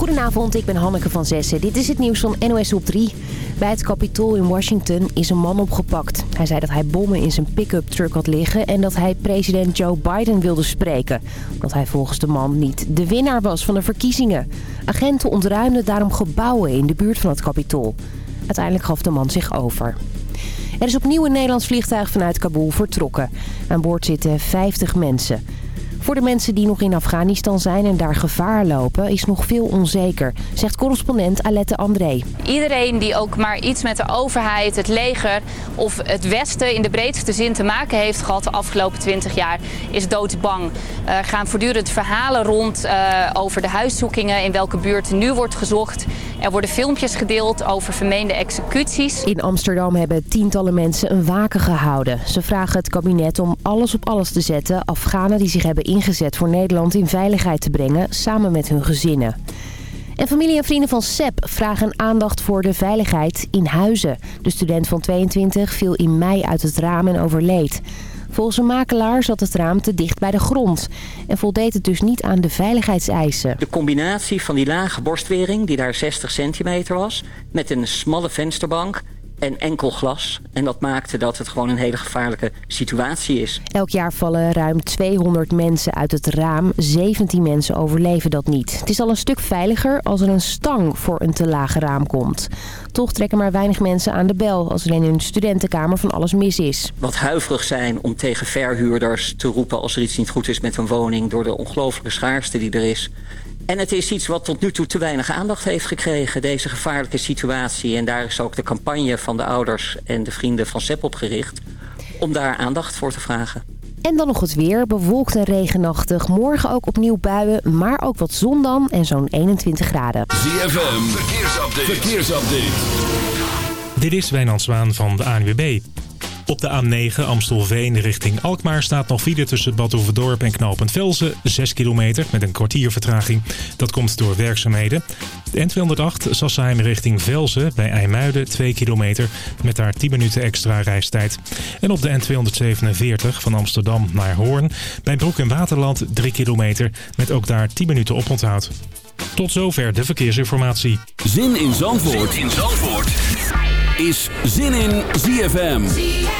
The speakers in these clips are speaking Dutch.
Goedenavond, ik ben Hanneke van Zessen. Dit is het nieuws van NOS op 3. Bij het Capitool in Washington is een man opgepakt. Hij zei dat hij bommen in zijn pick-up truck had liggen... en dat hij president Joe Biden wilde spreken. Omdat hij volgens de man niet de winnaar was van de verkiezingen. Agenten ontruimden daarom gebouwen in de buurt van het Capitool. Uiteindelijk gaf de man zich over. Er is opnieuw een Nederlands vliegtuig vanuit Kabul vertrokken. Aan boord zitten 50 mensen... Voor de mensen die nog in Afghanistan zijn en daar gevaar lopen is nog veel onzeker, zegt correspondent Alette André. Iedereen die ook maar iets met de overheid, het leger of het Westen in de breedste zin te maken heeft gehad de afgelopen 20 jaar is doodsbang. Er gaan voortdurend verhalen rond uh, over de huiszoekingen, in welke buurt nu wordt gezocht. Er worden filmpjes gedeeld over vermeende executies. In Amsterdam hebben tientallen mensen een waken gehouden. Ze vragen het kabinet om alles op alles te zetten. Afghanen die zich hebben voor Nederland in veiligheid te brengen, samen met hun gezinnen. En familie en vrienden van Sepp vragen aandacht voor de veiligheid in huizen. De student van 22 viel in mei uit het raam en overleed. Volgens een makelaar zat het raam te dicht bij de grond en voldeed het dus niet aan de veiligheidseisen. De combinatie van die lage borstwering, die daar 60 centimeter was, met een smalle vensterbank en enkel glas. En dat maakte dat het gewoon een hele gevaarlijke situatie is. Elk jaar vallen ruim 200 mensen uit het raam. 17 mensen overleven dat niet. Het is al een stuk veiliger als er een stang voor een te lage raam komt. Toch trekken maar weinig mensen aan de bel als er in hun studentenkamer van alles mis is. Wat huiverig zijn om tegen verhuurders te roepen als er iets niet goed is met een woning... door de ongelooflijke schaarste die er is. En het is iets wat tot nu toe te weinig aandacht heeft gekregen, deze gevaarlijke situatie. En daar is ook de campagne van de ouders en de vrienden van SEP op gericht om daar aandacht voor te vragen. En dan nog het weer. Bewolkt en regenachtig. Morgen ook opnieuw buien, maar ook wat zon dan en zo'n 21 graden. ZFM, verkeersupdate. verkeersupdate. Dit is Wijnand Zwaan van de ANWB. Op de A9 Amstelveen richting Alkmaar staat nog file tussen Bad Oeverdorp en Knopend Velzen. 6 kilometer met een kwartier vertraging. Dat komt door werkzaamheden. De N208 Sassheim richting Velzen bij IJmuiden 2 kilometer met daar 10 minuten extra reistijd. En op de N247 van Amsterdam naar Hoorn bij Broek en Waterland 3 kilometer met ook daar 10 minuten oponthoud. Tot zover de verkeersinformatie. Zin in Zandvoort, zin in Zandvoort. is Zin in ZFM.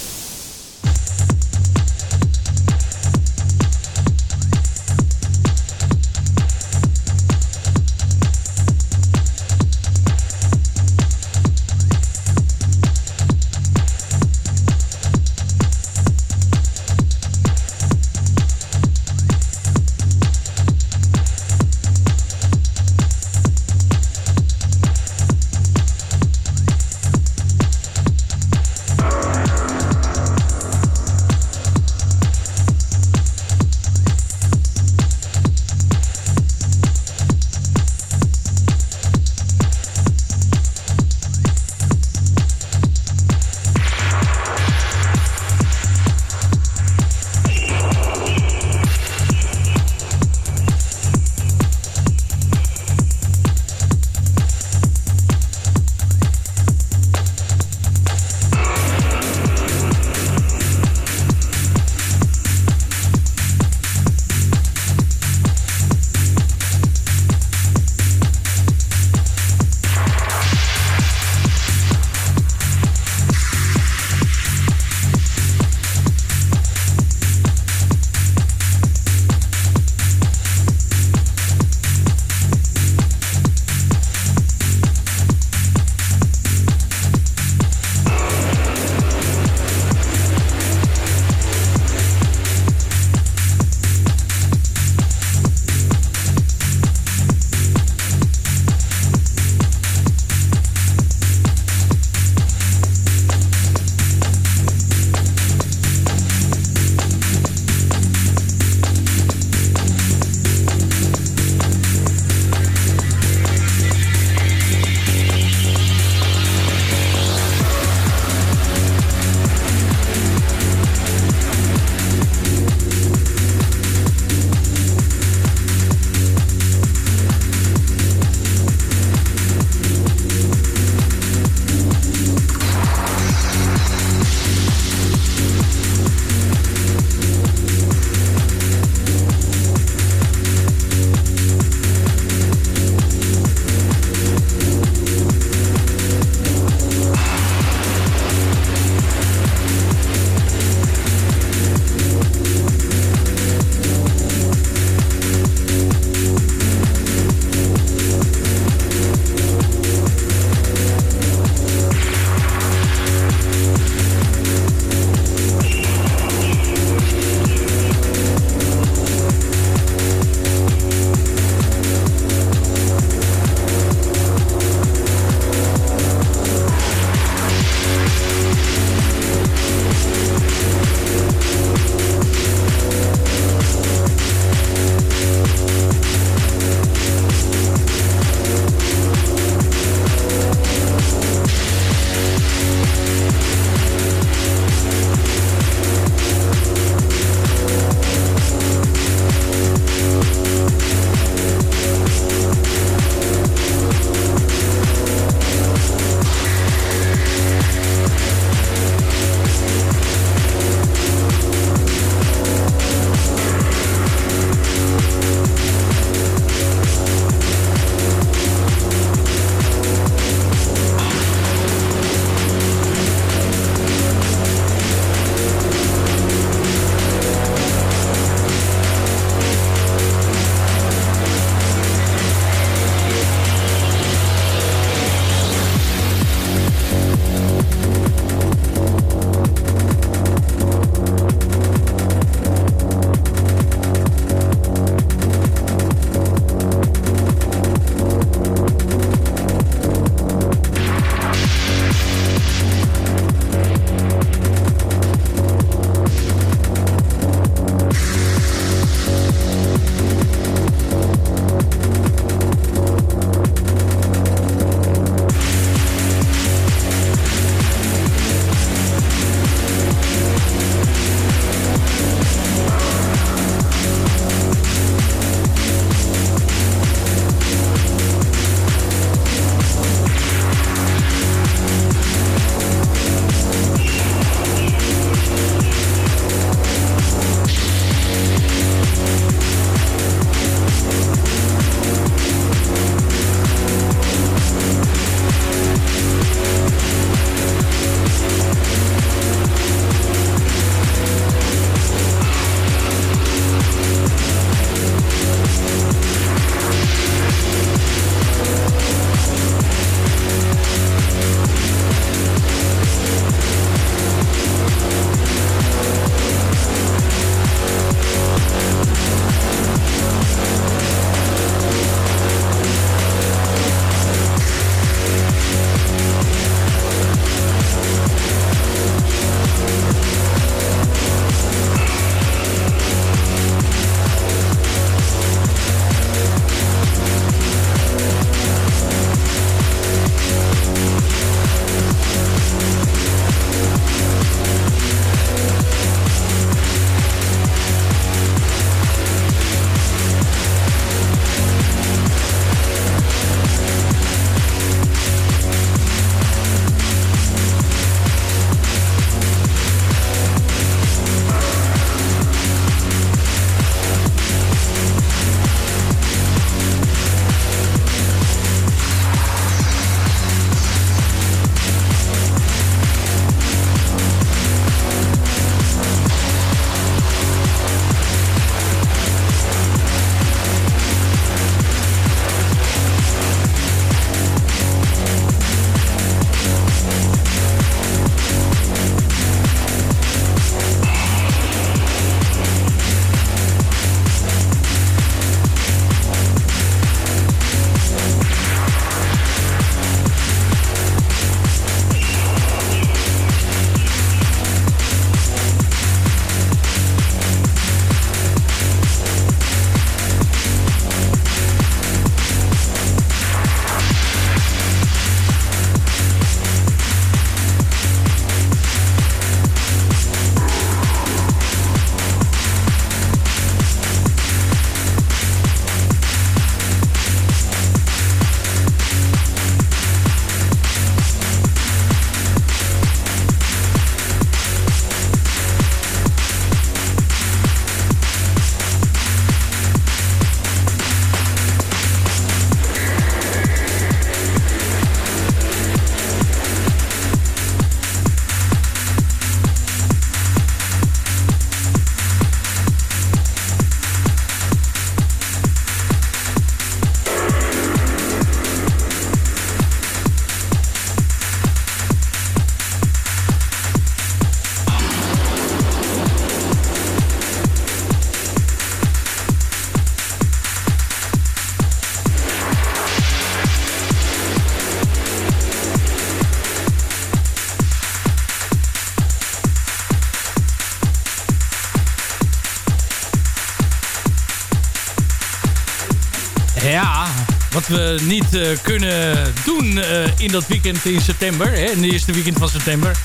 Niet uh, kunnen doen uh, in dat weekend in september, hè, in het eerste weekend van september,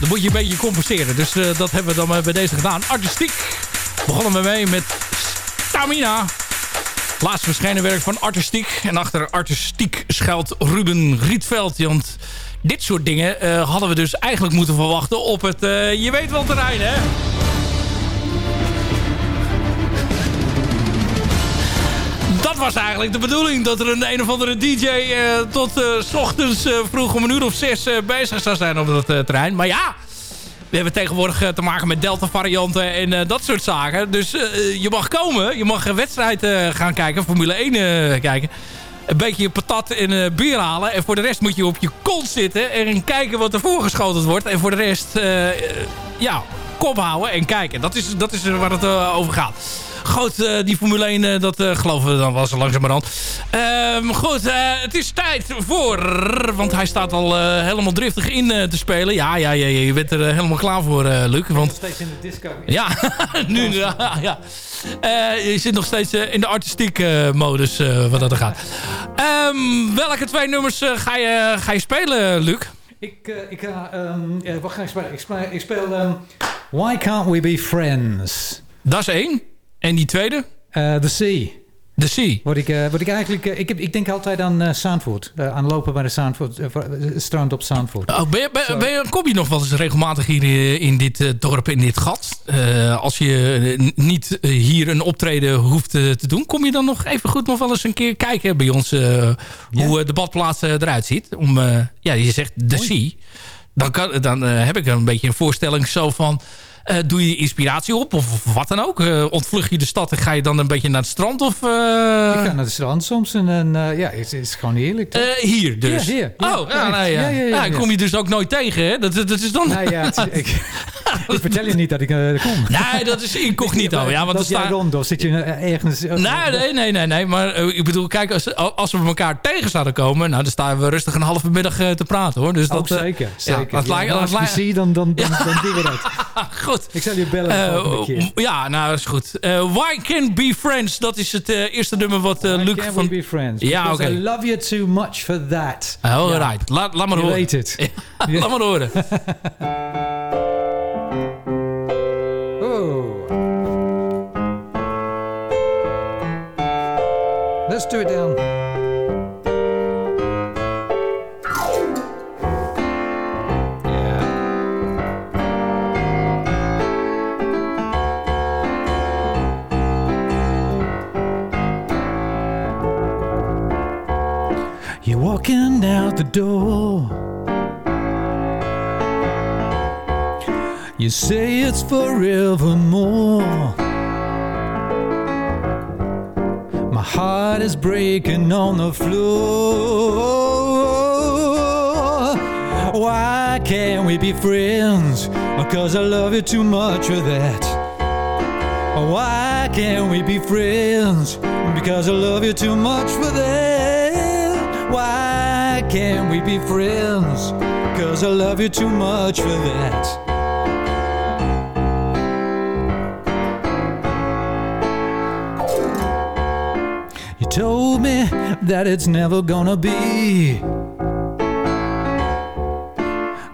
dan moet je een beetje compenseren. Dus uh, dat hebben we dan bij deze gedaan. Artistiek begonnen we mee met Stamina. Laatst verschenen werk van Artistiek. En achter Artistiek schuilt Ruben Rietveld. Want dit soort dingen hadden we dus eigenlijk moeten verwachten op het je weet wel terrein, hè? Dat was eigenlijk de bedoeling. Dat er een een of andere DJ uh, tot uh, s ochtends uh, vroeg om een uur of zes bezig zou zijn op dat terrein. Maar ja, we hebben tegenwoordig te maken met Delta varianten en dat soort zaken. Dus je mag komen, je mag een wedstrijd gaan kijken, Formule 1 kijken. Een beetje patat en bier halen. En voor de rest moet je op je kont zitten en kijken wat er voorgeschoteld wordt. En voor de rest, ja, kop houden en kijken. Dat is, dat is waar het over gaat. Goed, uh, die Formule 1, uh, dat uh, geloven we dan wel zo langzamerhand. Ehm, goed, het is tijd voor... Want hij staat al helemaal driftig in te spelen. Ja, ja, ja, je bent er helemaal klaar voor, Luc. Want... nog steeds in de disco. Ja, nu, ja. ja. je zit nog steeds in de artistieke modus, wat dat er gaat. Um, welke twee nummers ga, je, ga je spelen, Luc? Ik, ik ga... Um, wat ga ik spelen? Ik speel... Ik speel Why Can't We Be Friends? Dat is één. En die tweede? Uh, the Sea. The Sea. Wat ik, uh, wat ik eigenlijk... Uh, ik, heb, ik denk altijd aan Zandvoort. aan lopen bij de Zandvoort, strand op Zandvoort. Oh, ben je, ben, ben je, kom je nog wel eens regelmatig hier in dit dorp, in dit gat? als je niet hier een optreden hoeft te doen... kom je dan nog even goed nog wel eens een keer kijken bij ons... hoe de badplaats eruit ziet? Om, ja, je zegt The Sea. Dan, kan, dan heb ik een beetje een voorstelling zo van... Uh, doe je inspiratie op of wat dan ook? Uh, ontvlug je de stad en ga je dan een beetje naar het strand? Of, uh... Ik ga naar het strand soms en, en ja, het is gewoon heerlijk. hier dus? Ja, hier. Ja, oh, ja, nee, ja. Ja, kom je dus ook nooit tegen, hè? Dat, dat is dan... Nou ja, ik, ik, vertel je niet dat ik kom. Nee, dat is incognito. ja, want dat staan... rond of zit je ergens... Nee, nee, nee, nee, nee. Maar ik bedoel, kijk, als, als we elkaar tegen zouden komen... Nou, dan staan we rustig een halve middag te praten, hoor. Dus oh, dat, zeker, zeker. Als je zie, dan, dan, dan, dan doen we dat. Goed. Ik zal je bellen uh, Ja, nou, dat is goed. Uh, Why Can't Be Friends, dat is het uh, eerste nummer wat Luc van... Be Friends? Ja, oké. Okay. I love you too much for that. All ja. right. Laat, laat maar horen. weet het. laat maar horen. oh. Let's do it down. Walking out the door. You say it's forevermore. My heart is breaking on the floor. Why can't we be friends? Because I love you too much for that. Why can't we be friends? Because I love you too much for that. Why? Can't we be friends? Cause I love you too much for that. You told me that it's never gonna be.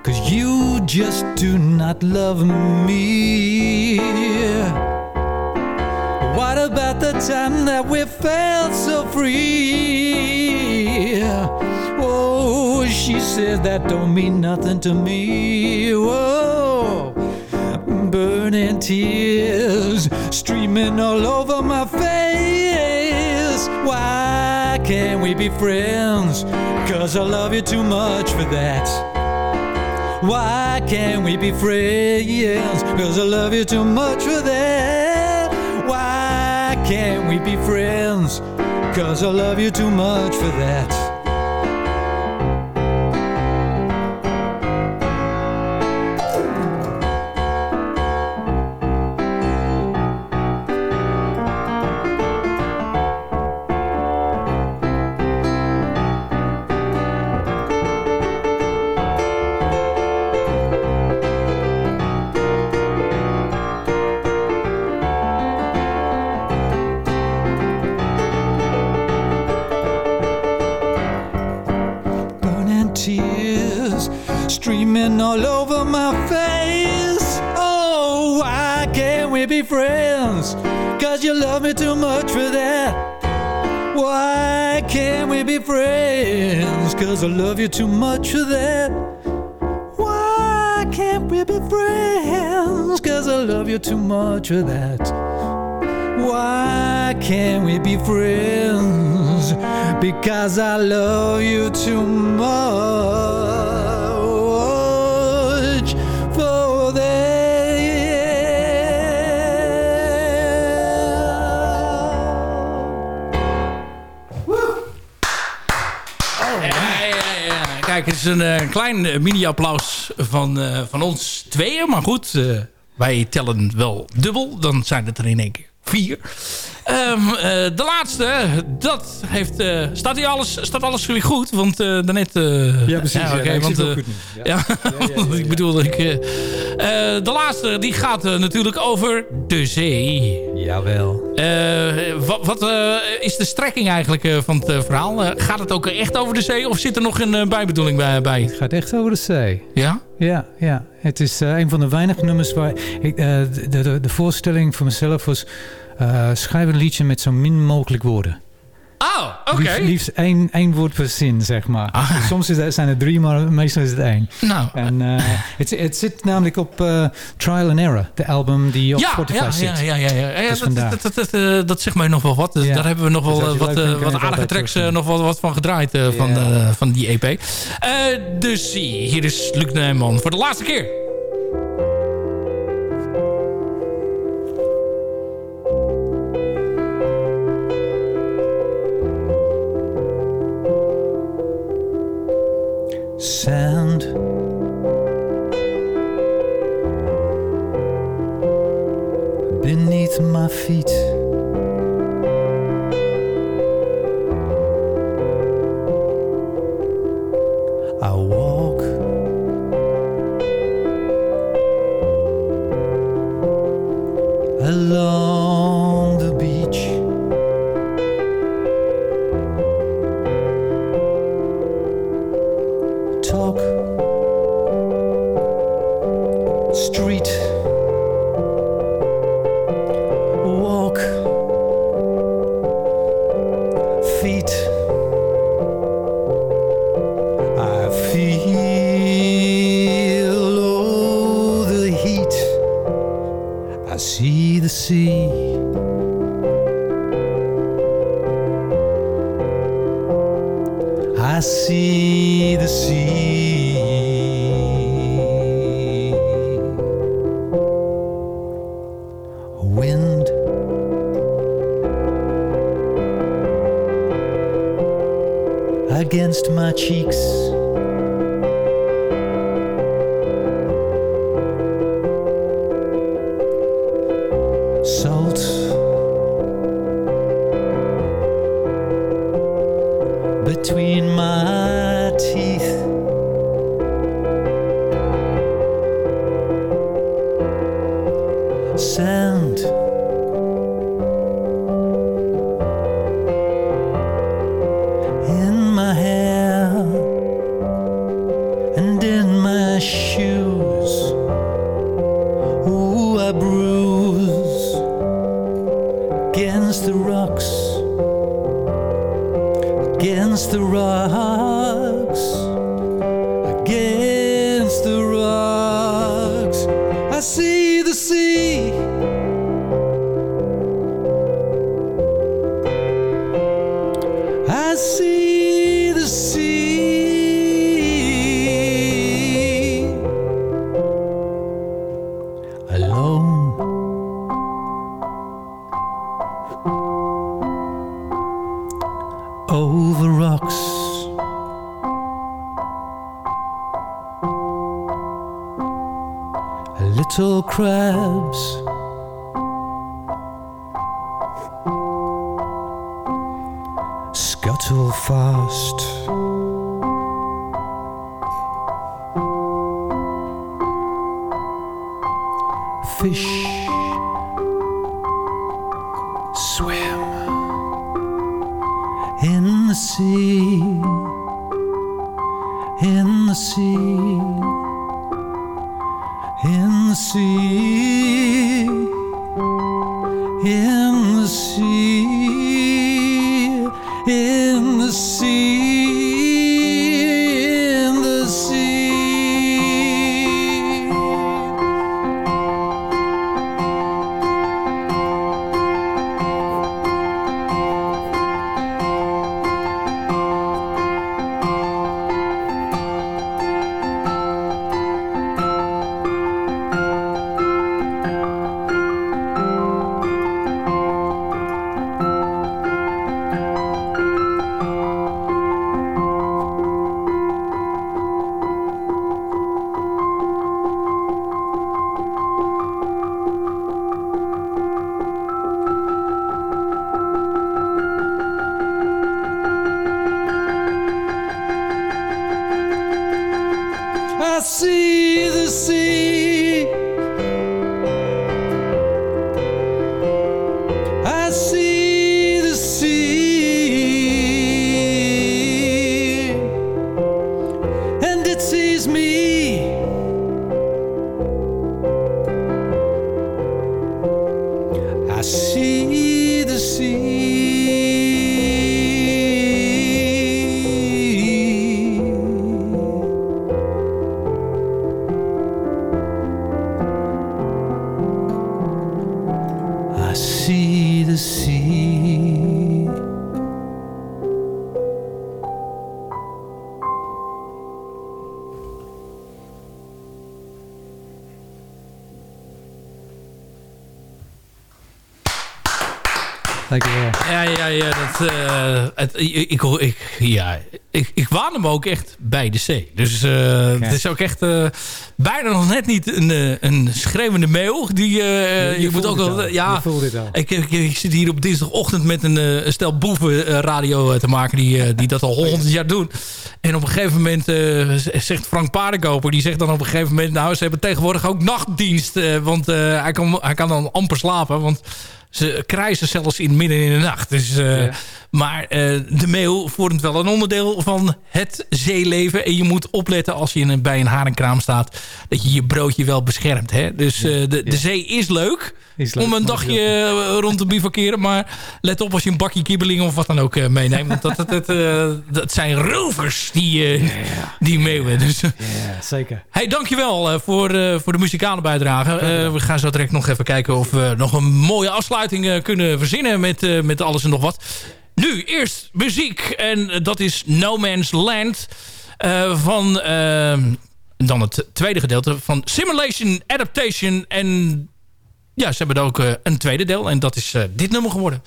Cause you just do not love me. What about the time that we felt so free? She said that don't mean nothing to me. Whoa, burning tears streaming all over my face. Why can't we be friends? Cause I love you too much for that. Why can't we be friends? Cause I love you too much for that. Why can't we be friends? Cause I love you too much for that. Cause I love you too much for that. Why can't we be friends? Cause I love you too much for that. Why can't we be friends? Because I love you too much het is een eh, klein eh, mini-applaus van, eh, van ons tweeën. Maar goed, wij tellen wel dubbel. Dan zijn het er in één keer vier. Ehm, eh, de laatste, dat heeft, eh, staat hier alles, staat alles weer goed? Want eh, daarnet... eh, Ja, precies. Ja, ik want, goed nu. Ja, ik bedoel, ik, eh, eh, de laatste die gaat natuurlijk over de zee. Jawel. Eh, wat wat eh, is de strekking eigenlijk eh, van het verhaal? Gaat het ook echt over de zee of zit er nog een bijbedoeling bij? bij? Het gaat echt over de zee. Ja? Ja, ja. Het is eh, een van de weinige nummers waar... Ik, eh, de, de, de voorstelling voor mezelf was... eh, schrijf een liedje met zo min mogelijk woorden. Oh, oké. Liefst, liefst één, één woord per zin, zeg maar. Ah. Soms is het, zijn er drie, maar meestal is het één. Nou, En eh, het, het zit namelijk op eh, Trial and Error, de album die op ja, Spotify ja, zit. ja, ja, ja, ja. ja Dus dat, dat, dat, dat, dat zegt mij nog wel wat. Dus. Daar hebben we nog Dus wel wat, leuk wat het aardige tracks, nog wel wat van gedraaid van, van die EP. Dus hier is Luc Nijman voor de laatste keer. Sand. Beneath my feet. I see the sea. Wind. Against my cheeks. Fish swim in the sea in the sea, in the sea, in the sea, in the sea, Dankjewel. Ja, ja, ja. Dat, eh, het, ik, ik, ja ik, ik waan hem ook echt bij de zee. Dus eh, het is ook echt eh, bijna nog net niet een, eh, een schreeuwende meeuw. Die, eh, je, moet ook wel... ja, Je al. ik, ik, ik zit hier op dinsdagochtend met een, eh, stel boeven eh, radio eh, te maken... Die, eh, die dat al honderd jaar doen. En op een gegeven moment eh, zegt Frank Paardenkoper... die zegt dan op een gegeven moment... nou, ze hebben tegenwoordig ook nachtdienst. eh, want eh, hij, kan, hij kan dan amper slapen. Want ze krijsen zelfs in midden in de nacht. Dus, eh, Ja. Maar eh, de meeuw vormt wel een onderdeel van het zeeleven. En je moet opletten als je in een, bij een haringkraam staat... dat je je broodje wel beschermt. Hè? Dus eh, de, de zee is leuk, Is leuk, om een dagje eh, rond te bivakeren. Maar let op als je een bakje kibbeling of wat dan ook eh, meeneemt. Want dat, dat, dat, eh, dat zijn rovers, die, eh, die meeuwen. Dus, Ja, zeker. Hey, dankjewel voor, voor de muzikale bijdrage. Uh, we gaan zo direct nog even kijken of we nog een mooie afsluiting kunnen verzinnen met, met alles en nog wat. Nu, eerst muziek. En dat is No Man's Land uh, van... dan het tweede gedeelte van Simulation Adaptation. En ja, ze hebben ook uh, een tweede deel. En dat is uh, dit nummer geworden.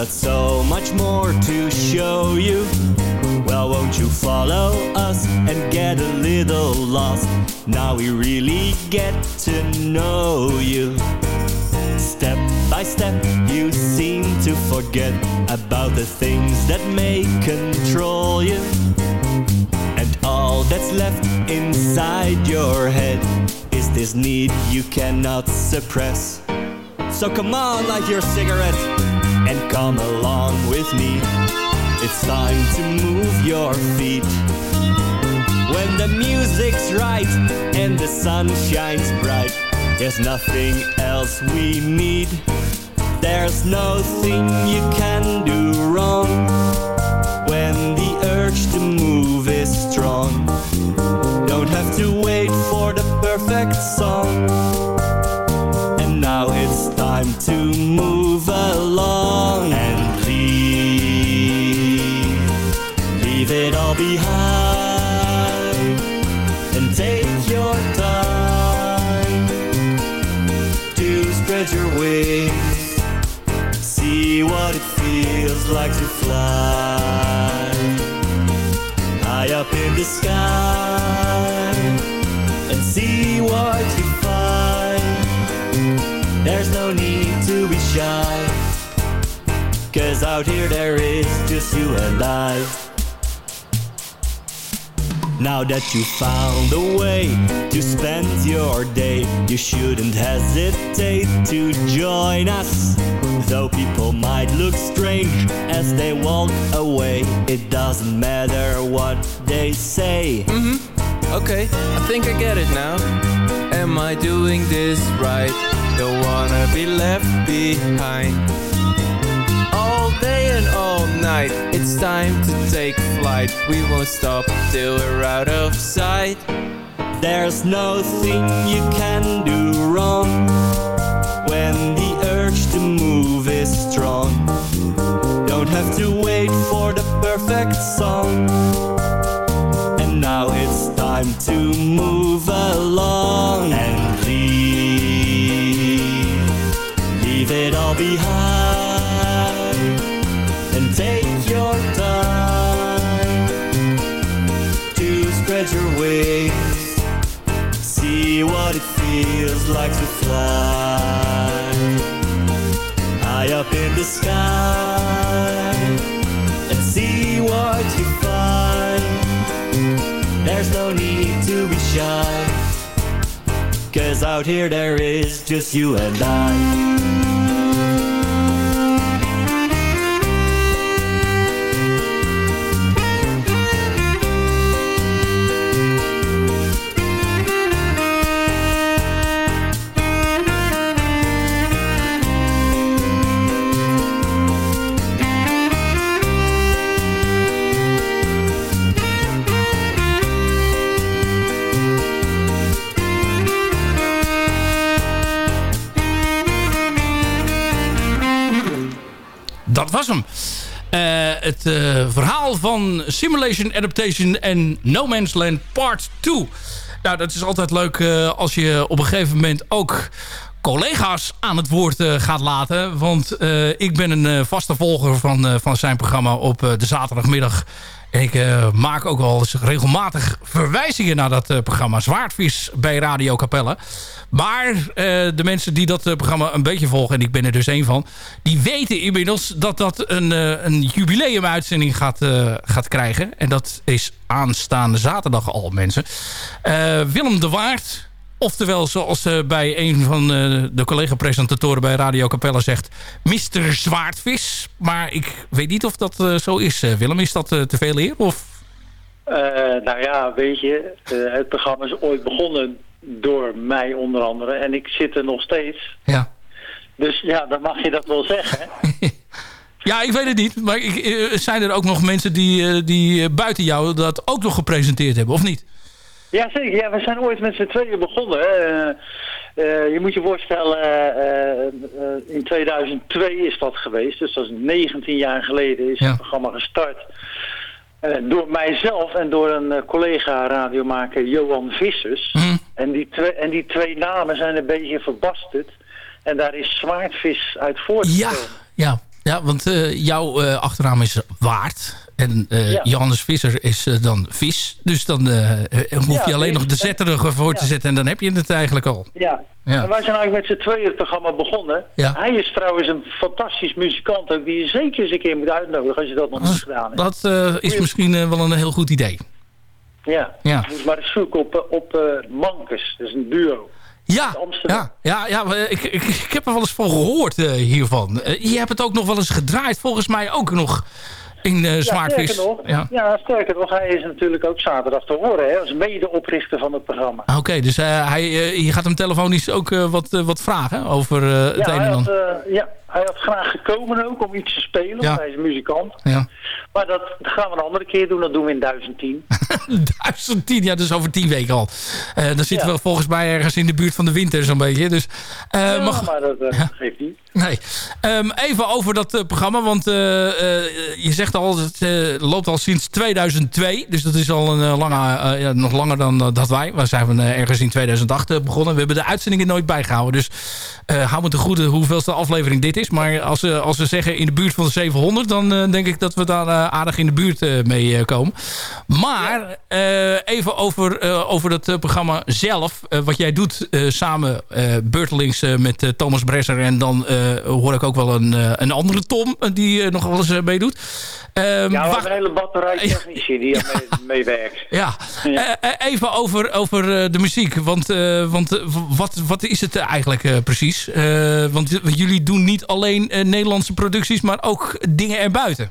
Got so much more to show you. Well, won't you follow us and get a little lost? Now we really get to know you. Step by step, you seem to forget about the things that may control you. And all that's left inside your head is this need you cannot suppress. So come on, light your cigarette and come along with me. It's time to move your feet. When the music's right and the sun shines bright, there's nothing else we need. There's no thing you can do wrong when the urge to move is strong. Don't have to wait for the perfect song. And now it's time to move it all behind and take your time to spread your wings. See what it feels like to fly high up in the sky and see what you find. There's no need to be shy. Cause out here there is just you and I now that you found a way to spend your day, you shouldn't hesitate to join us. Though people might look strange as they walk away, it doesn't matter what they say. Mhm. Okay, I think I get it now. Am I doing this right? Don't wanna be left behind. Night, it's time to take flight. We won't stop till we're out of sight. There's nothing you can do wrong when the urge to move is strong. Don't have to wait for the perfect song. And now it's time to move along and leave. Leave it all behind See what it feels like to fly high up in the sky and see what you find. There's no need to be shy, cause out here there is just you and I. het eh, verhaal van Simulation Adaptation en No Man's Land Part 2. Nou, dat is altijd leuk eh, als je op een gegeven moment ook collega's aan het woord eh, gaat laten. Want ik ben een vaste volger van, van zijn programma op de zaterdagmiddag. Ik eh, maak ook wel eens regelmatig verwijzingen naar dat eh, programma Zwaardvis bij Radio Capelle. Maar eh, de mensen die dat programma een beetje volgen, en ik ben er dus één van... die weten inmiddels dat dat een, een jubileumuitzending gaat, gaat krijgen. En dat is aanstaande zaterdag al, mensen. Willem de Waard, oftewel zoals eh, bij een van eh, de collega-presentatoren bij Radio Capelle zegt... Mr. Zwaardvis. Maar ik weet niet of dat eh, zo is, Willem. Is dat te veel eer? Of... Nou ja, weet je, het programma is ooit begonnen door mij onder andere. En ik zit er nog steeds. Ja. Dus ja, dan mag je dat wel zeggen. Ja, ik weet het niet. Maar ik, zijn er ook nog mensen die, die buiten jou dat ook nog gepresenteerd hebben, of niet? Ja, zeker. Ja, we zijn ooit met z'n tweeën begonnen. Eh, eh, je moet je voorstellen, eh, in 2002 is dat geweest. Dus dat is 19 jaar geleden is Ja. het programma gestart. Door mijzelf en door een eh, collega radiomaker Johan Vissers. Hm. En, die twee, en die twee namen zijn een beetje verbasterd. En daar is zwaardvis uit voortgekomen. ja. ja want eh, jouw eh, achternaam is Waard. En eh, Ja. Johannes Visser is dan vis. Dus dan hoef je Ja, alleen nog de zetter ervoor te Ja. zetten. En dan heb je het eigenlijk al. Ja. Ja. En wij zijn eigenlijk met z'n tweeën het programma begonnen. Ja. Hij is trouwens een fantastisch muzikant ook, die je zeker eens een keer moet uitnodigen als je dat nog niet gedaan hebt. Dat is misschien wel een heel goed idee. Ja. Ja. Maar zoeken op, op Mankes, dat is een duo. Ja, ja, ja, ja ik, ik, ik heb er wel eens van gehoord eh, hiervan. Eh, je hebt het ook nog wel eens gedraaid, volgens mij ook nog in eh Zwaardvis. Ja, sterker nog, Ja. ja. sterker nog, hij is natuurlijk ook zaterdag te horen, hè, als medeoprichter van het programma. Ah, Oké, dus hij, je gaat hem telefonisch ook wat, wat vragen over het ja, een en ander. ja, hij had graag gekomen ook om iets te spelen, Ja. want hij is muzikant. Ja. Maar dat gaan we een andere keer doen, dat doen we in 1010. 1010, ja, dus over tien weken al. Eh, dan zitten Ja. we volgens mij ergens in de buurt van de winter zo'n beetje. Dus, eh, ja, mag, maar dat eh, geeft niet. Nee. Ehm, even over dat eh, programma, want eh, eh, je zegt al, het loopt al sinds 2002. Dus dat is al een lange, ja, nog langer dan dat wij. We zijn ergens in 2008 eh, begonnen. We hebben de uitzendingen nooit bijgehouden. Dus hou me te goede hoeveelste aflevering dit is. Maar als, als ze zeggen in de buurt van de 700, dan denk ik dat we daar aardig in de buurt mee komen. Maar even over, over dat programma zelf. Wat jij doet samen beurtelings met Thomas Bresser. En dan hoor ik ook wel een, eh, een andere Tom eh, die eh, nog wel eens eh, meedoet. Ehm, Ja, we wacht- hebben een hele batterij technici die mee, meewerkt. ja, Eh, eh, even over, over eh, de muziek. Want, eh, want eh, wat, wat is het eigenlijk eh, precies? Eh, want jullie doen niet alleen eh, Nederlandse producties, maar ook dingen erbuiten.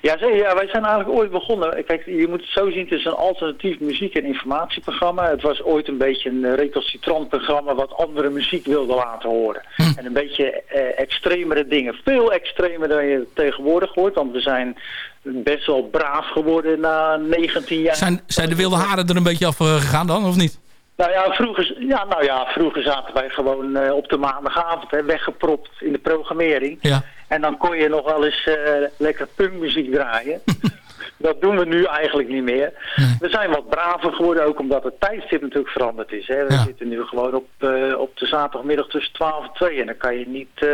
Ja, zeker, ja, wij zijn eigenlijk ooit begonnen. Kijk, je moet het zo zien, het is een alternatief muziek- en informatieprogramma. Het was ooit een beetje een recalcitrant programma wat andere muziek wilde laten horen. En een beetje eh, extremere dingen. Veel extremer dan je tegenwoordig hoort, want we zijn best wel braaf geworden na 19 jaar. Zijn, zijn de wilde haren er een beetje af eh, gegaan dan, of niet? Nou ja, vroeger, ja, nou ja, vroeger zaten wij gewoon eh, op de maandagavond hè, weggepropt in de programmering. Ja. En dan kon je nog wel eens eh, lekker punkmuziek draaien. dat doen we nu eigenlijk niet meer. We zijn wat braver geworden, ook omdat het tijdstip natuurlijk veranderd is. Hè. We Ja. zitten nu gewoon op, eh, op de zaterdagmiddag tussen 12 en 2. En dan kan je niet eh,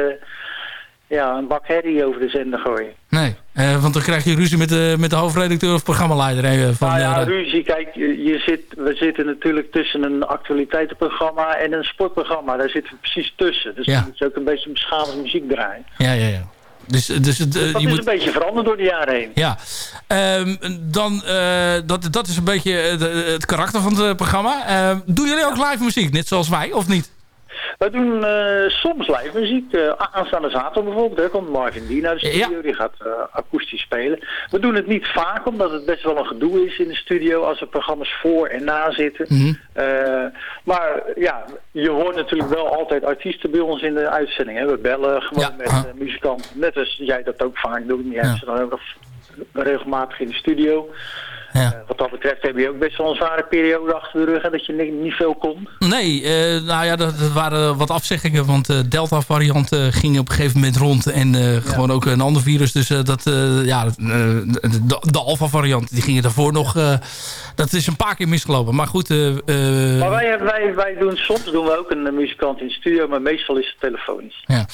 ja, een bak herrie over de zender gooien. Nee, eh, want dan krijg je ruzie met de, met de hoofdredacteur of programmaleider. van, Nou ja, eh, ruzie, kijk, je, zit, we zitten natuurlijk tussen een actualiteitenprogramma en een sportprogramma. Daar zitten we precies tussen. Dus Ja. je ook een beetje beschaafd muziek draaien. ja, ja, ja. Dus, dus het, eh, Dat je is moet... een beetje veranderd door de jaren heen. Ja, Ehm, dan, dat, dat is een beetje het karakter van het programma. Ehm, doen jullie ook live muziek, net zoals wij, of niet? We doen eh, soms live muziek. eh, aanstaande zaterdag bijvoorbeeld. Daar komt Marvin Dien naar de studio. Die gaat eh, akoestisch spelen. We doen het niet vaak, omdat het best wel een gedoe is in de studio als er programma's voor en na zitten. Mhm. Maar ja, je hoort natuurlijk wel altijd artiesten bij ons in de uitzending. Hè. We bellen gewoon Ja, met muzikanten. Net als jij dat ook vaak doet. Je Ja. ze dan ook nog regelmatig in de studio. Ja. Eh, wat dat betreft heb je ook best wel een zware periode achter de rug. En dat je niet, niet veel kon. Nee, eh, nou ja, dat, dat waren wat afzeggingen. Want de Delta-variant eh, ging op een gegeven moment rond. En eh, gewoon ook een ander virus. Dus eh, dat, eh, ja, eh, de, de Alpha-variant, die gingen daarvoor nog... eh, dat is een paar keer misgelopen. Maar goed... eh, eh, Maar wij, wij, wij doen soms doen we ook een eh, muzikant in de studio, maar meestal is het telefonisch. Ja.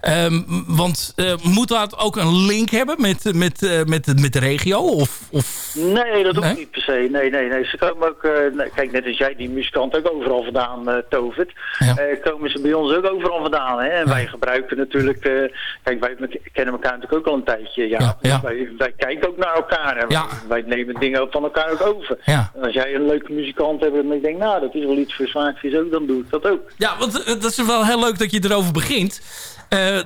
Ehm, want eh, moet dat ook een link hebben met, met, eh, met, met de regio? Of, of... Nee, dat hoeft Nee? niet per se. Nee, nee, nee. Ze komen ook, eh, kijk, net als jij die muzikant ook overal vandaan eh, tovert, Ja. eh, komen ze bij ons ook overal vandaan. Hè? En wij gebruiken natuurlijk, kijk, wij kennen elkaar natuurlijk ook al een tijdje. Ja. Wij, wij kijken ook naar elkaar en Ja. wij, wij nemen dingen van elkaar ook over. Ja. En als jij een leuke muzikant hebt en ik denk, nou, dat is wel iets voor Zwaardvis ook, dan doe ik dat ook. Ja, want dat is wel heel leuk dat je erover begint.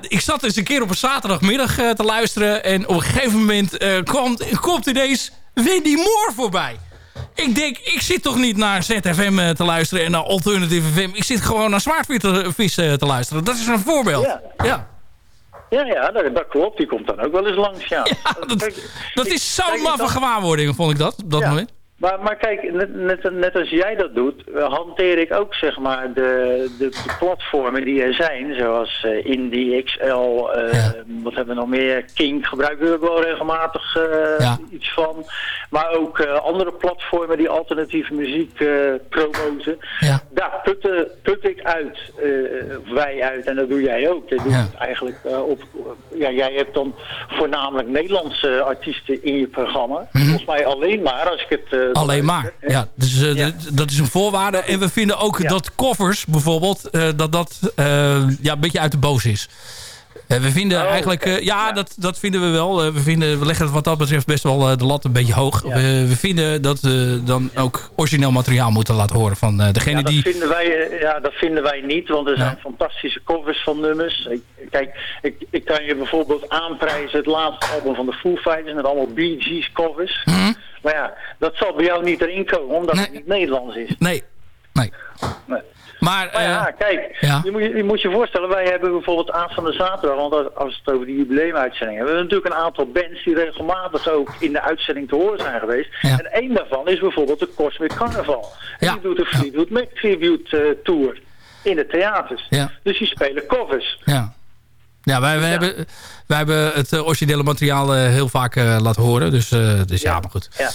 Ik zat eens een keer op een zaterdagmiddag te luisteren. En op een gegeven moment eh, kwam, komt ineens Wendy Moore voorbij. Ik denk, ik zit toch niet naar ZFM eh, te luisteren en naar Alternative FM. Ik zit gewoon naar Zwaardvis eh, te luisteren. Dat is een voorbeeld. Ja. ja. Ja, ja, dat, dat klopt. Die komt dan ook wel eens langs, ja. dat, is zo'n maffe gewaarwording, vond ik dat, op dat Ja. moment. Maar, maar kijk, net, net, net als jij dat doet, hanteer ik ook zeg maar de, de, de platformen die er zijn. Zoals eh, Indie, XL, eh, Ja. wat hebben we nog meer? Kink gebruiken we ook wel regelmatig eh, Ja. iets van. Maar ook andere platformen die alternatieve muziek promoten. Ja. Daar put ik uit, wij uit, en dat doe jij ook. Je doet het eigenlijk op, ja, jij hebt dan voornamelijk Nederlandse artiesten in je programma. Volgens mij alleen maar, als ik het... Alleen maar. Ja, dus, eh, Ja. dat is een voorwaarde. En we vinden ook Ja. dat covers bijvoorbeeld, eh, dat dat eh, ja, een beetje uit de boos is. We vinden Oh, eigenlijk, ja. Dat, dat vinden we wel. We, vinden, we leggen het wat dat betreft best wel de lat een beetje hoog. We, we vinden dat we dan ook origineel materiaal moeten laten horen van degene dat die... vinden wij, ja, dat vinden wij niet, want er zijn fantastische covers van nummers. Kijk, ik, ik kan je bijvoorbeeld aanprijzen het laatste album van de Foo Fighters met allemaal Bee Gees covers. Mhm. Maar ja, dat zal bij jou niet erin komen, omdat Nee. het niet Nederlands is. Nee, nee. Nee. Maar, Maar ja, eh, kijk, ja. Je, moet, je, je moet je voorstellen, wij hebben bijvoorbeeld aanstaande zaterdag, want als- als we het over die jubileumuitzending hebben, we hebben natuurlijk een aantal bands die regelmatig ook in de uitzending te horen zijn geweest. Ja. En één daarvan is bijvoorbeeld de Cosmic Carnival. Ja. Die doet de Fleetwood Mac Tribute eh, Tour in de theaters. Dus die spelen covers. Ja. Ja, wij, wij, Hebben, wij hebben het eh, originele materiaal eh, heel vaak eh, laten horen. Dus, dus ja. maar goed. Ja.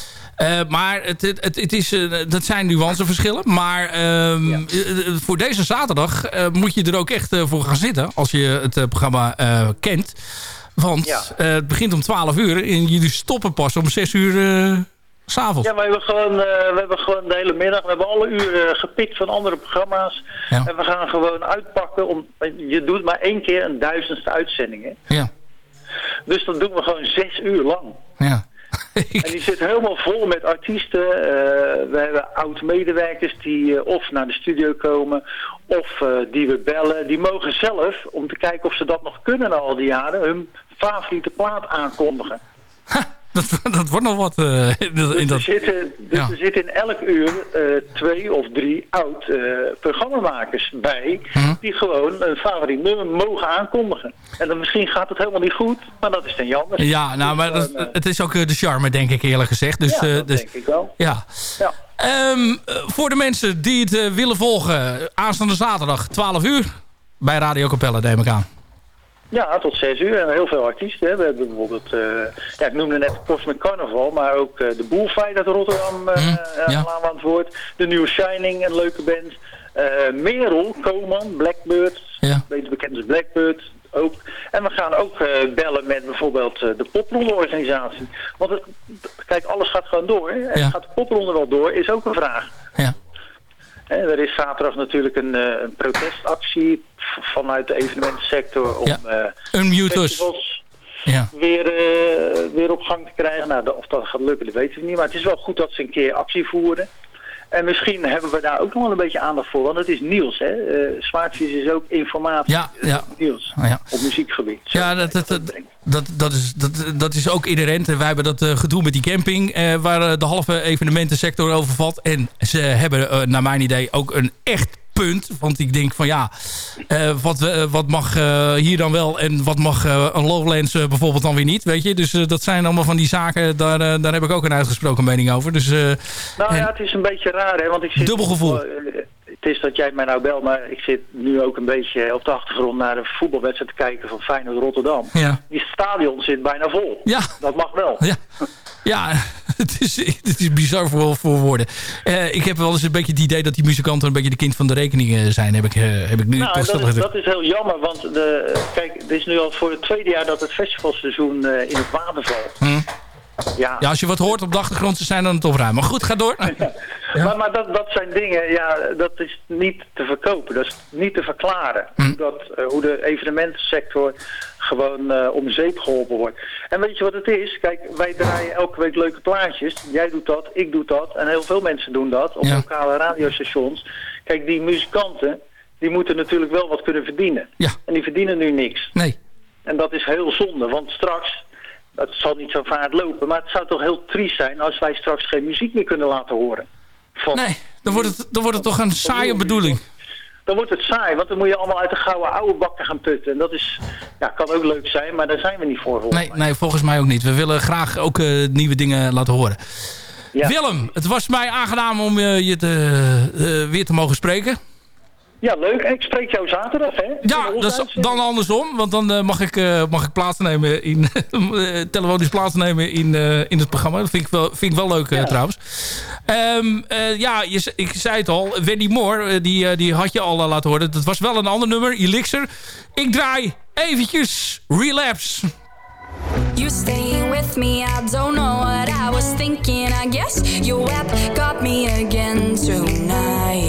Maar het, het, het, is, dat zijn nuanceverschillen. Maar ehm, eh, eh, voor deze zaterdag moet je er ook echt voor gaan zitten. Als je het programma kent. Want Ja. het begint om 12 uur. En jullie stoppen pas om 6 uur s'avonds. Ja, we hebben, gewoon, eh, we hebben gewoon de hele middag, we hebben alle uren gepikt van andere programma's. Ja. En we gaan gewoon uitpakken. Om, je doet maar één keer een duizendste uitzending. Hè? Ja. Dus dat doen we gewoon zes uur lang. ja. En die zit helemaal vol met artiesten. Eh, we hebben oud-medewerkers die eh, of naar de studio komen of die we bellen. Die mogen zelf, om te kijken of ze dat nog kunnen na al die jaren, hun favoriete plaat aankondigen. Dat, dat wordt nog wat eh, in, dat- Dus, dat... er, zitten, dus Ja. er zitten in elk uur eh, twee of drie oud eh, bij... Mhm. die gewoon een favoriet nummer mogen aankondigen. En dan misschien gaat het helemaal niet goed, maar dat is dan jammer. Ja, nou, maar dat, eh, het is ook de charme, denk ik eerlijk gezegd. Dus, ja, dat dus, denk ik wel. ja. Ja. Ehm, eh, voor de mensen die het willen volgen, aanstaande zaterdag 12 uur bij Radio Capelle, neem ik aan. Ja, tot zes uur. En heel veel artiesten. Hè. We hebben bijvoorbeeld, eh, ja, ik noemde net Cosmic Carnival, maar ook eh, de Bullfight uit Rotterdam uh, Mm, ja. aan het woord. De New Shining, een leuke band. Merel, Koman, Blackbird, Ja. beter bekend als Blackbird. Ook. En we gaan ook bellen met bijvoorbeeld de popronde-organisatie. Want het, kijk, alles gaat gewoon door. Hè. En Ja. gaat de popronde wel door, is ook een vraag. Ja. Er is zaterdag natuurlijk een, een protestactie vanuit de evenementensector om Ja. eh, Unmute us. festivals Ja. weer, eh, weer op gang te krijgen. Nou, of dat gaat lukken, dat weten we niet. Maar het is wel goed dat ze een keer actie voeren. En misschien hebben we daar ook nog wel een beetje aandacht voor. Want het is nieuws, hè. Eh Zwaardvis is ook informatie. Ja, ja. Nieuws. Ja. Op muziekgebied. Ja, dat, dat, dat, dat, dat, is, dat, dat is ook inherent. Wij hebben dat gedoe met die camping... Waar de halve evenementensector over valt. En ze hebben, naar mijn idee, ook een echt punt. Want ik denk van ja, eh, wat, we- wat mag eh, hier dan wel... en wat mag eh, een Lowlands eh, bijvoorbeeld dan weer niet, weet je? Dus eh, dat zijn allemaal van die zaken... daar, eh, daar heb ik ook een uitgesproken mening over. Dus, eh, Nou ja, het is een beetje raar, hè. Want ik zit, Dubbel gevoel. Eh, het is dat jij mij nou belt, maar ik zit nu ook een beetje op de achtergrond naar een voetbalwedstrijd te kijken van Feyenoord Rotterdam. ja. Die stadion zit bijna vol. Ja. Dat mag wel. Ja, ja het, is, het is bizar voor, voor woorden. Eh, ik heb wel eens een beetje het idee dat die muzikanten een beetje de kind van de rekening zijn. Heb ik, eh, heb ik nu Nou, toch dat is, dat is heel jammer, want de, kijk, het is nu al voor het tweede jaar dat het festivalseizoen eh, in het water valt. Hm. Ja, Ja, als je wat hoort op de achtergrond, ze zijn dan het opruimen. Maar goed, ga door. maar, maar dat, dat zijn dingen, ja, dat is niet te verkopen, dat is niet te verklaren. Hm. Dat, hoe de evenementensector gewoon eh, om zeep geholpen wordt. En weet je wat het is? Kijk, wij draaien elke week leuke plaatjes. Jij doet dat, ik doe dat en heel veel mensen doen dat op Ja. lokale radiostations. Kijk, die muzikanten, die moeten natuurlijk wel wat kunnen verdienen. Ja. En die verdienen nu niks. Nee. En dat is heel zonde, want straks, het zal niet zo vaart lopen, maar het zou toch heel triest zijn als wij straks geen muziek meer kunnen laten horen. Van, Nee, dan wordt het, dan wordt het toch een saaie bedoeling. Dan wordt het saai, want dan moet je allemaal uit de gouden oude bakken gaan putten. En dat is, ja, kan ook leuk zijn, maar daar zijn we niet voor. Nee, mij. nee, volgens mij ook niet. We willen graag ook eh, nieuwe dingen laten horen. Ja. Willem, het was mij aangenaam om eh, je te, eh, weer te mogen spreken. Ja, leuk. En ik spreek jou zaterdag, hè? Ja, dat is dan andersom. Want dan eh, mag, ik, eh, mag ik plaatsnemen in, eh, telefonisch plaatsnemen in, eh, in het programma. Dat vind ik wel, vind ik wel leuk trouwens. Ehm, eh, ja, je, ik zei het al. Wendy Moore, die, die had je al laten horen. Dat was wel een ander nummer, Elixir. Ik draai eventjes Relapse. You staying with me, I don't know what I was thinking. I guess your web got me again tonight.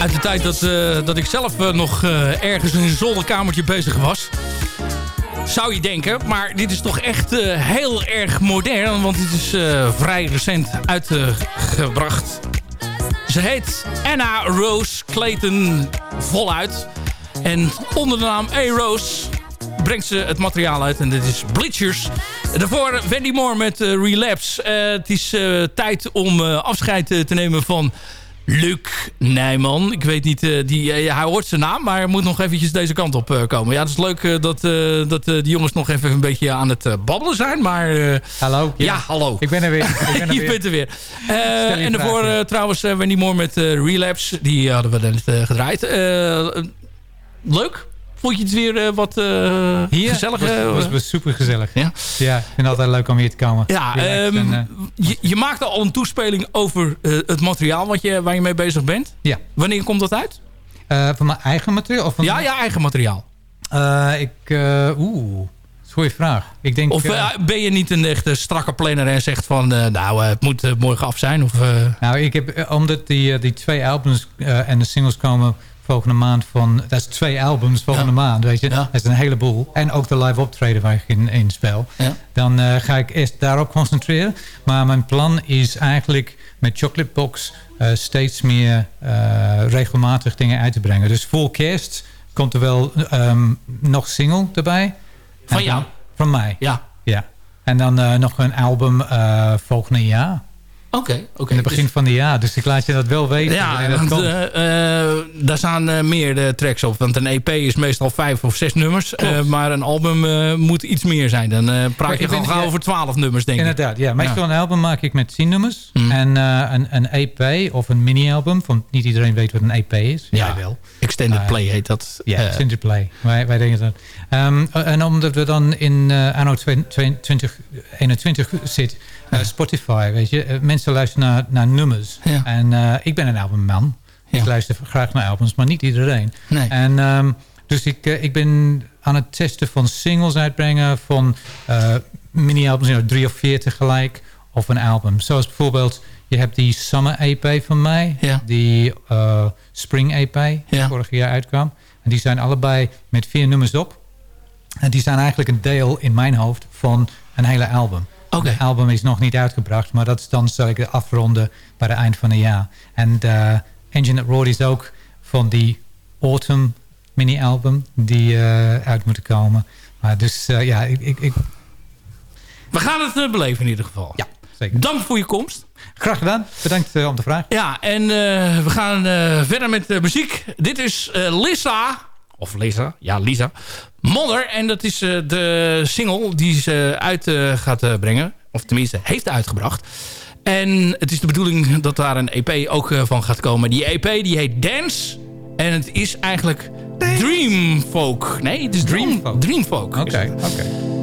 Uit de tijd dat, eh, dat ik zelf eh, nog eh, ergens in een zolderkamertje bezig was. Zou je denken, maar dit is toch echt heel erg modern. Want dit is vrij recent uitgebracht. Ze heet Anna Rose Clayton voluit. En onder de naam A. Rose brengt ze het materiaal uit. En dit is Bleachers. Daarvoor Wendy Moore met eh, Relapse. Eh, het is eh, tijd om afscheid te nemen van... Luc Nijman. Ik weet niet, die, hij hoort zijn naam, maar moet nog eventjes deze kant op komen. Ja, het is leuk dat, dat die jongens nog even een beetje aan het babbelen zijn, maar... hallo. Ja, hallo. Ik ben er weer. Ik ben er je weer. bent er weer. en daarvoor trouwens Wendy Moore met Relapse. Die hadden we net gedraaid. leuk. Vond je het weer eh, wat eh, Hier gezellig? was, eh, was, was super gezellig. Ja? Ja, ik vind het altijd leuk om hier te komen. Ja, ehm, en, eh, je, je maakte al een toespeling over eh, het materiaal wat je, waar je mee bezig bent. ja. Wanneer komt dat uit? Eh, van mijn eigen materiaal? Of van Ja, ja, eigen materiaal. Eh, ik, eh, oeh, dat is een goede vraag. Ik denk, Of eh, eh, ben je niet een echte strakke planner en zegt van... eh, nou, eh, het moet eh, morgen af zijn? Of, eh, nou, ik heb, eh, omdat die, eh, die twee albums eh, en de singles komen volgende maand van... Dat is twee albums volgende maand, weet je. Ja. Dat is een heleboel. En ook de live optreden waar ik in, in speel. Ja. Dan eh, ga ik eerst daarop concentreren. Maar mijn plan is eigenlijk met Chocolate Box... eh, steeds meer eh, regelmatig dingen uit te brengen. Dus voor kerst komt er wel ehm, nog single erbij. Van jou? dan- Van mij. ja, Ja. En dan nog een album volgende jaar. Oké. oké. In het begin Dus- van het jaar. Dus ik laat je dat wel weten. ja, dat want eh, eh, daar staan eh, meer de tracks op. Want een EP is meestal vijf of zes nummers. maar een album moet iets meer zijn. Dan praat je ik ben- gewoon gauw over twaalf nummers, denk ik. Inderdaad, ja. Meestal Ja. een album maak ik met 10 nummers. Mm. En een, een EP of een mini-album. Want niet iedereen weet wat een EP is. Ja. Jij wel. Extended Play heet dat. Ja, Eh, Cinderplay. Wij, wij denken dat. Ehm, en omdat we dan in anno 2021 zit, eh, Spotify, weet je. eh, mensen luisteren naar, naar nummers. Ja. En eh, ik ben een albumman. Ja. Ik luister graag naar albums, maar niet iedereen. Nee. En ehm, dus ik, ik ben aan het testen van singles uitbrengen, van mini-albums, you know, drie of vier tegelijk, of een album. Zoals bijvoorbeeld, je hebt die Summer EP van mij, Ja. die Spring EP, die vorig jaar uitkwam. En die zijn allebei met vier nummers op. En die zijn eigenlijk een deel in mijn hoofd van een hele album. Oké. Het album is nog niet uitgebracht, maar dat is dan zal ik het afronden bij het eind van het jaar. En uh, Engine at Road is ook van die Autumn mini-album die uh, uit moet komen. Maar dus uh, ja, ik, ik, ik... We gaan het beleven in ieder geval. Ja, zeker. Dank voor je komst. Graag gedaan. Bedankt om de vraag. Ja, en we gaan verder met uh, muziek. Dit is Lisa. Of Lisa. Ja, Lisa. Modder. En dat is uh, de single die ze uit uh, gaat brengen. Of tenminste, heeft uitgebracht. En het is de bedoeling dat daar een EP ook van gaat komen. Die EP die heet Dance. En het is eigenlijk Dream Folk. Nee, het is Dream Folk. Dream Folk. Oké, oké. Okay.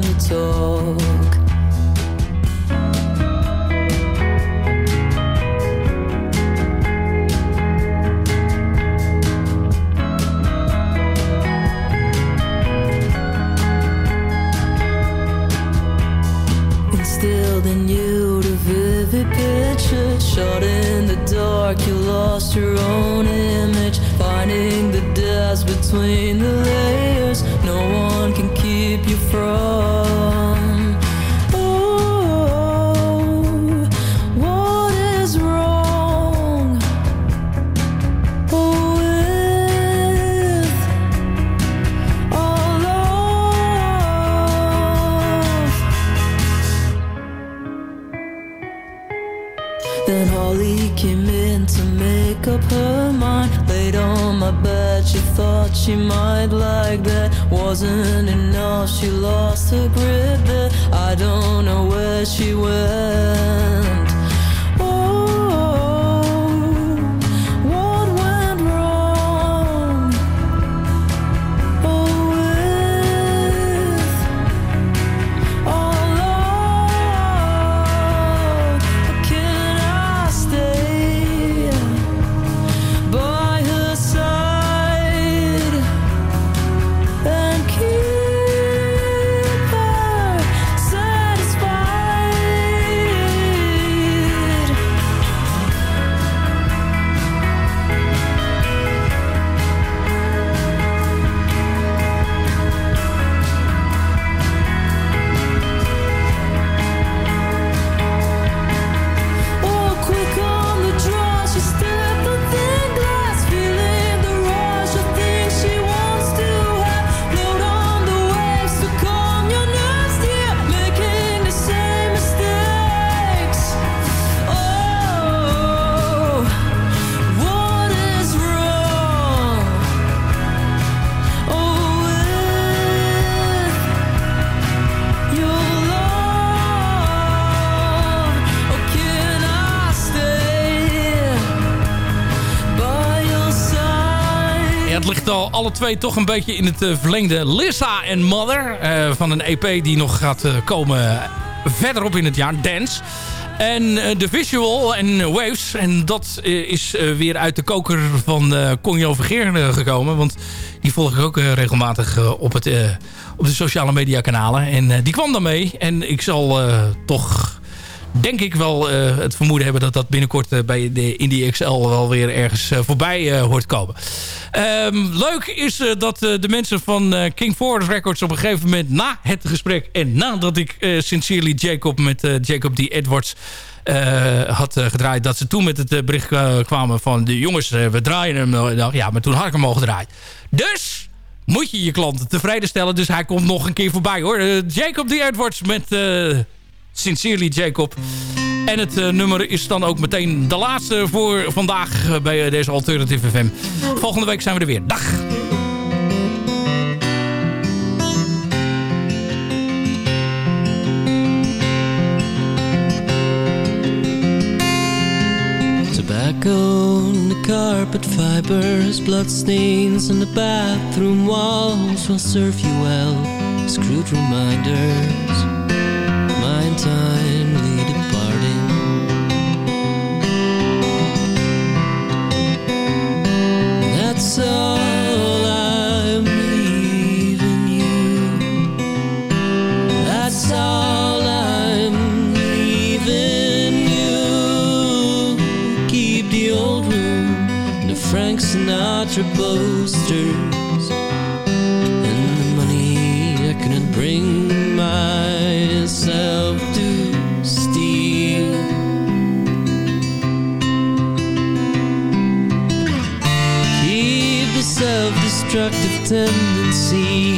Time to talk. Instilled in you the vivid picture, shot in the dark. You lost your own image, finding the dust between the layers. No one can keep you from. She might like that. Wasn't enough, she lost her grip. There. I don't know where she went. Twee toch een beetje in het eh, verlengde. Lissa en Mother eh, van een EP die nog gaat eh, komen verderop in het jaar. Dance. En de visual en Waves. En dat is weer uit de koker van eh Conjo Vergeer gekomen. Want die volg ik ook regelmatig op, het, op de sociale media kanalen. En die kwam dan mee. En ik zal toch denk ik wel eh, het vermoeden hebben dat dat binnenkort eh, bij de Indie XL wel weer ergens eh, voorbij hoort komen. Ehm, leuk is dat de mensen van King Forward Records op een gegeven moment na het gesprek en nadat ik Sincerely Jacob met Jacob D. Edwards had gedraaid, dat ze toen met het bericht kwamen van de jongens, we draaien hem. Ja, maar toen had ik hem al gedraaid. Dus moet je je klanten tevreden stellen. Dus hij komt nog een keer voorbij hoor. Jacob D. Edwards met Sincerely Jacob. En het eh, nummer is dan ook meteen de laatste voor vandaag eh, bij eh, deze Alternative FM. Volgende week zijn we er weer. Dag! Tobacco in the carpet fibers, bloodstains on the bathroom walls will serve you well. Screwed reminders, Sinatra posters and the money I couldn't bring myself to steal. Keep the self-destructive tendency